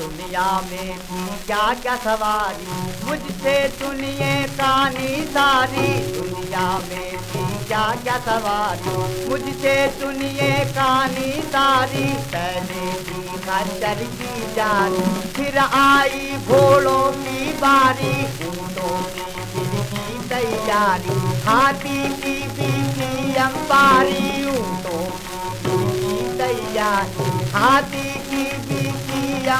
दुनिया में क्या क्या सवारी, मुझसे सुनिए कहानी सारी। दुनिया में क्या क्या सवारी, मुझसे सुनिए कहानी सारी। पहले भी खच्चर की जारी फिर आई घोड़ों की बारी। की की तैयारी, हाथी की की अंबारी। की तैयारी, हाथी की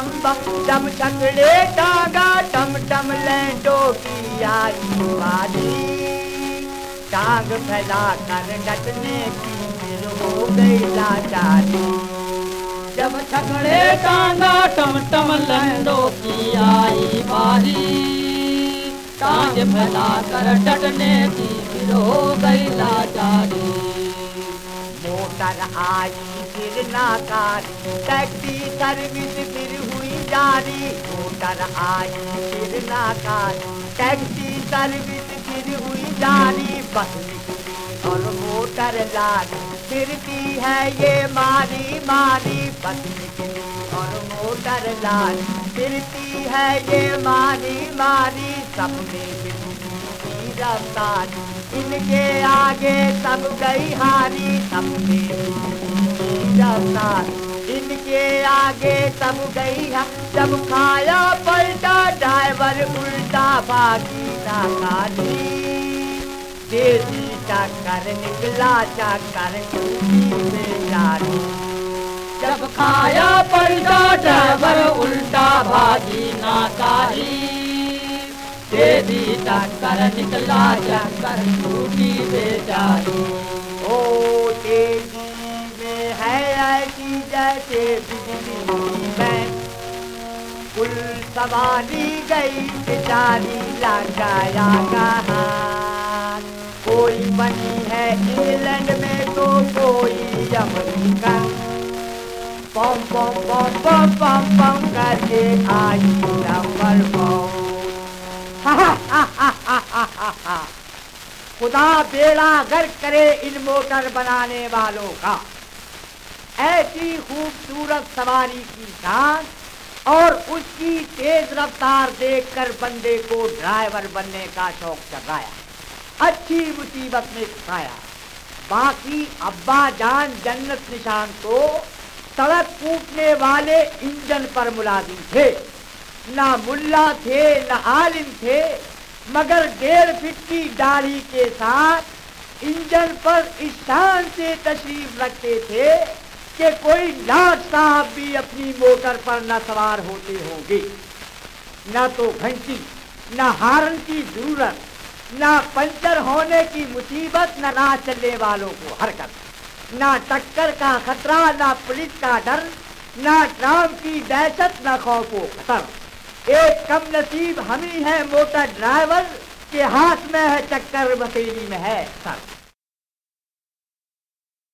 अम्बा टम छकड़े टागा टम टम लैंडो की आई बारी टांग फैला कर डटने की फिर हो गई लाचारी जब छकड़े टांगा टम टम लंडो की आई बारी टांग फैला कर डटने की फिर हो गई लाचारी मोटर आई फिर नाकारी। टैक्सी सर्विस फिर हुई जारी। मोटर आई फिर नाकारी। टैक्सी सर्विस फिर हुई जारी। बस और मोटर लारी फिरती है ये मारी मारी। बस और मोटर लारी फिरती है ये मारी मारी। की रफ्तारी इनके आगे सब गई हारी सबने रफ्तार इनके आगे सब गई है जब खाया पलटा, ड्राइवर उल्टा भागी ना खाली तेज़ी चक्कर निकला चक्कर टूटी बेचारी जब खाया पलटा, ड्राइवर उल्टा भागी नाकारी तेज़ी टक्कर निकला चक्कर टूटी ओ तेज़ी में है जैसे बिजली में। कुल सवारी गई बेचारी लगाया कहाँ? कोई बनी है इंग्लैंड में तो कोई अमेरिकन पम पम पम पम पम पम करके आई नंबर खुदा बेड़ा गर्क करे इन मोटर बनाने वालों का। ऐसी खूबसूरत सवारी की शान और उसकी तेज रफ्तार देखकर बंदे को ड्राइवर बनने का शौक जगाया। अच्छी मुसीबत में फंसाया बाकी अब्बा जान जन्नत निशान तो सड़क कूटने वाले इंजन पर मुलाजिम थे। ना मुल्ला थे, ना आलिम थे मगर डेढ़ फीट की दाढ़ी के साथ इंजन पर इस शान से तशरीफ़ रखते थे कि कोई नाथ साहब भी अपनी मोटर पर न सवार होते होंगे। न तो घंटी, न हारन की ज़रूरत, न पंचर होने की मुसीबत, न ना चलने वालों को हरकत, न टक्कर का खतरा, न पुलिस का डर, न ट्राम की दहशत, न खौफ खतर। एक कम नसीब हम ही है मोटर ड्राइवर के हाथ में है, चक्कर बसेली में है सर